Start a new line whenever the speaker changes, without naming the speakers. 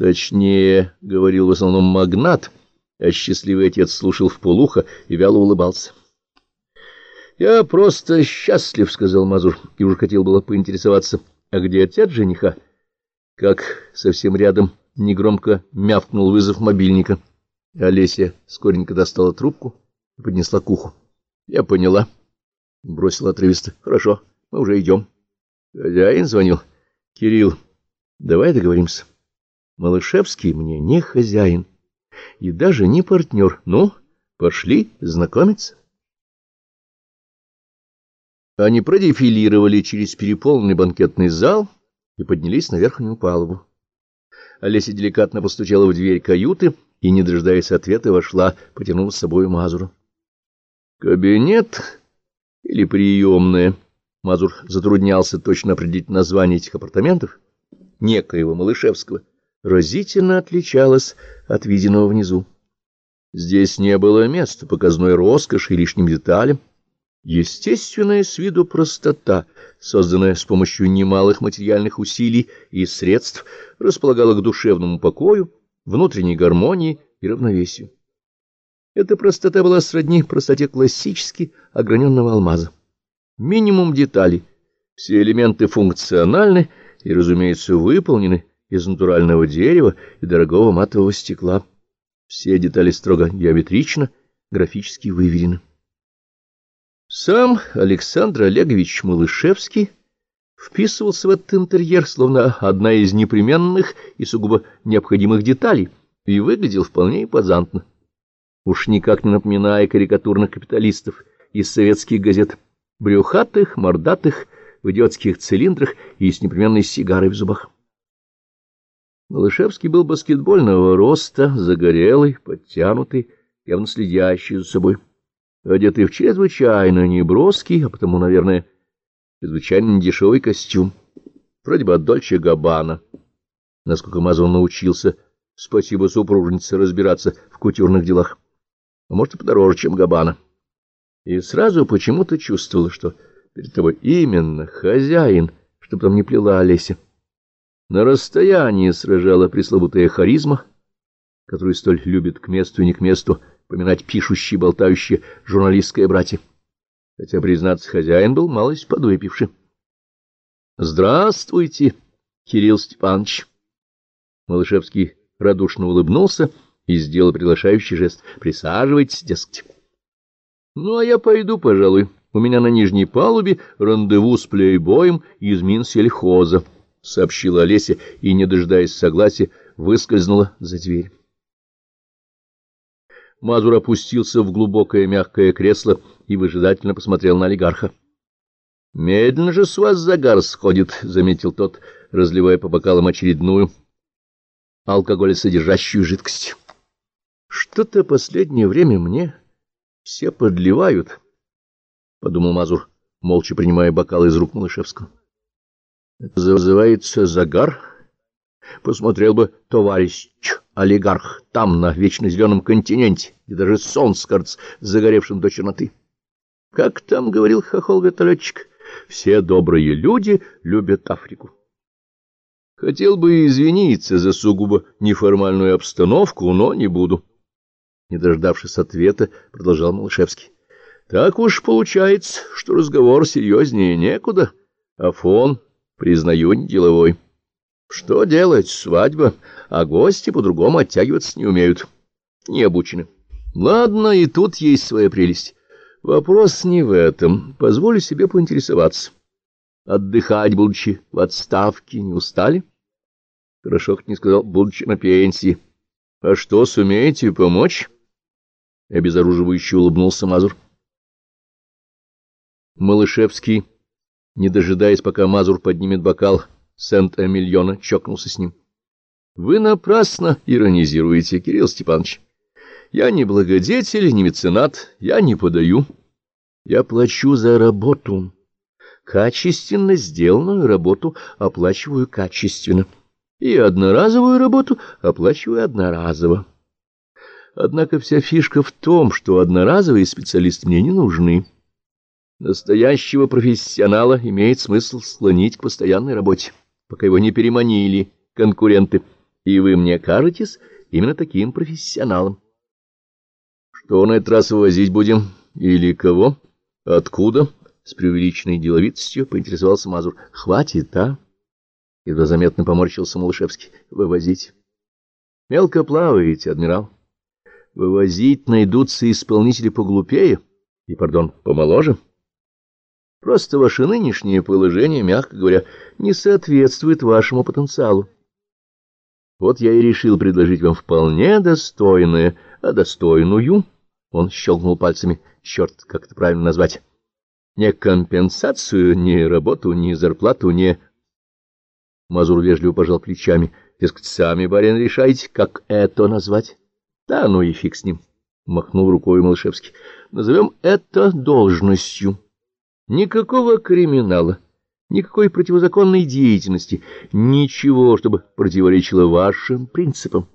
Точнее, говорил в основном магнат, а счастливый отец слушал в полухо и вяло улыбался. «Я просто счастлив», — сказал Мазур, и уже хотел было поинтересоваться, «а где отец жениха?» Как совсем рядом негромко мявкнул вызов мобильника. Олеся скоренько достала трубку и поднесла к уху. «Я поняла», — бросила отрывисто. «Хорошо, мы уже идем». Хозяин звонил. «Кирилл, давай договоримся. Малышевский мне не хозяин и даже не партнер. Ну, пошли знакомиться». Они продефилировали через переполненный банкетный зал и поднялись на верхнюю палубу. Олеся деликатно постучала в дверь каюты и, не дожидаясь ответа, вошла, потянув с собой Мазура. «Кабинет или приемная?» Мазур затруднялся точно определить название этих апартаментов, некоего Малышевского, разительно отличалось от виденного внизу. Здесь не было места показной роскоши и лишним деталям. Естественная с виду простота, созданная с помощью немалых материальных усилий и средств, располагала к душевному покою, внутренней гармонии и равновесию. Эта простота была сродни простоте классически ограненного алмаза. Минимум деталей, все элементы функциональны и, разумеется, выполнены из натурального дерева и дорогого матового стекла. Все детали строго геометрично, графически выверены. Сам Александр Олегович Малышевский вписывался в этот интерьер, словно одна из непременных и сугубо необходимых деталей, и выглядел вполне импозантно. Уж никак не напоминая карикатурных капиталистов из советских газет, брюхатых, мордатых, в идиотских цилиндрах и с непременной сигарой в зубах. Малышевский был баскетбольного роста, загорелый, подтянутый, явно следящий за собой одетый в чрезвычайно неброский, а потому, наверное, чрезвычайно недешевый костюм, вроде бы от Дольче Габбана. Насколько Мазон научился, спасибо супружнице, разбираться в кутюрных делах. А может, и подороже, чем Габбана. И сразу почему-то чувствовала, что перед тобой именно хозяин, чтобы там не плела Олеся. На расстоянии сражала пресловутая харизма, которую столь любит к месту и не к месту поминать пишущие, болтающие журналистское братья. Хотя, признаться, хозяин был малость подвыпивший. — Здравствуйте, Кирилл Степанович. Малышевский радушно улыбнулся и сделал приглашающий жест. — Присаживайтесь, дескать. — Ну, а я пойду, пожалуй. У меня на нижней палубе рандеву с плейбоем из Минсельхоза, — сообщила Олеся и, не дожидаясь согласия, выскользнула за дверь. Мазур опустился в глубокое мягкое кресло и выжидательно посмотрел на олигарха. — Медленно же с вас загар сходит, — заметил тот, разливая по бокалам очередную алкоголесодержащую жидкость. — Что-то последнее время мне все подливают, — подумал Мазур, молча принимая бокал из рук Малышевского. — Это называется загар? Посмотрел бы товарищ олигарх там, на вечно зеленом континенте, где даже кажется, загоревшим до черноты. Как там говорил хохол-вертолетчик, все добрые люди любят Африку. Хотел бы извиниться за сугубо неформальную обстановку, но не буду. Не дождавшись ответа, продолжал Малышевский. Так уж получается, что разговор серьезнее некуда, а фон, признаю, не деловой. Что делать? Свадьба, а гости по-другому оттягиваться не умеют. Не обучены. Ладно, и тут есть своя прелесть. Вопрос не в этом. Позволю себе поинтересоваться. Отдыхать, будучи в отставке, не устали? Хорошо, как не сказал, будучи на пенсии. А что, сумеете помочь? Обезоруживающе улыбнулся Мазур. Малышевский, не дожидаясь, пока Мазур поднимет бокал, Сент-Эмильона чокнулся с ним. — Вы напрасно иронизируете, Кирилл Степанович. Я не благодетель, не меценат, я не подаю. Я плачу за работу. Качественно сделанную работу оплачиваю качественно. И одноразовую работу оплачиваю одноразово. Однако вся фишка в том, что одноразовые специалисты мне не нужны. Настоящего профессионала имеет смысл склонить к постоянной работе пока его не переманили конкуренты. и вы мне кажетесь именно таким профессионалом. Что на этот раз вывозить будем? Или кого? Откуда? С преувеличенной деловитостью поинтересовался Мазур. Хватит, а? Едва заметно поморщился Малышевский. Вывозить. Мелко плаваете, адмирал. Вывозить найдутся исполнители поглупее и, пардон, помоложе. Просто ваше нынешнее положение, мягко говоря, не соответствует вашему потенциалу. Вот я и решил предложить вам вполне достойное, а достойную, он щелкнул пальцами, черт, как это правильно назвать, не компенсацию, не работу, не зарплату, не... Мазур вежливо пожал плечами. Дескать, сами, барин, решайте, как это назвать. Да ну и фиг с ним, махнул рукой Малышевский. Назовем это должностью. Никакого криминала, никакой противозаконной деятельности, ничего, чтобы противоречило вашим принципам.